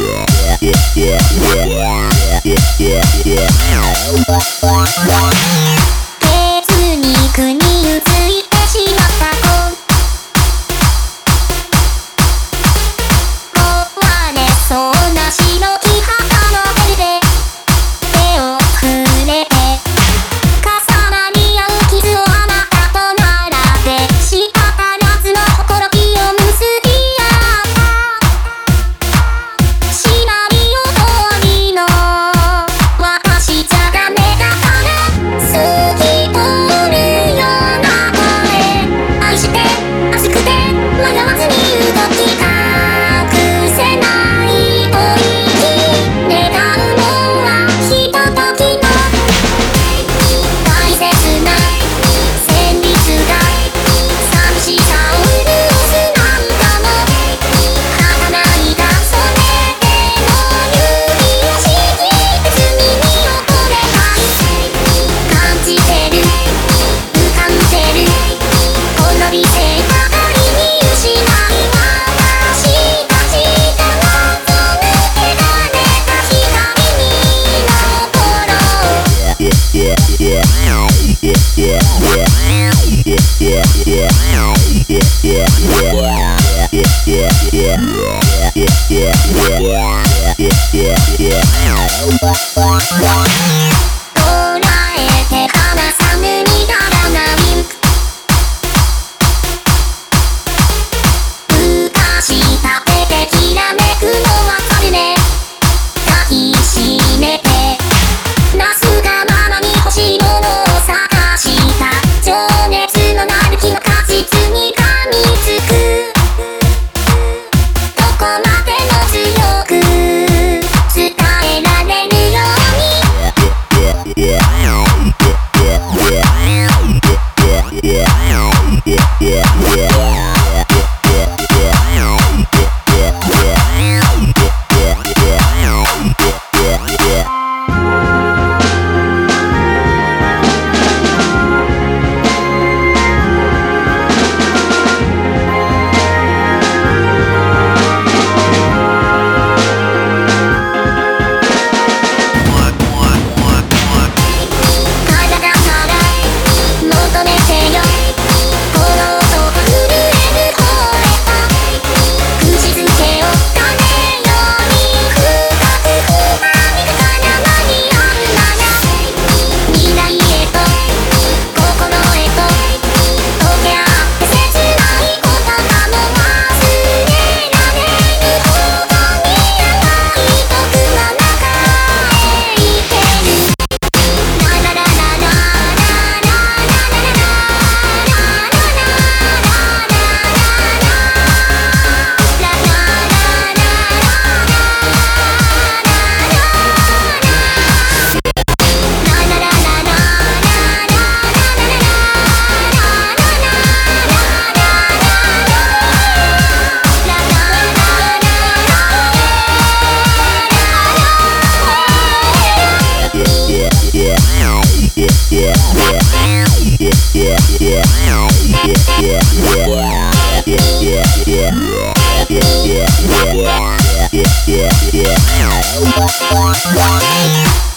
Yeah. Yeah. Yeah.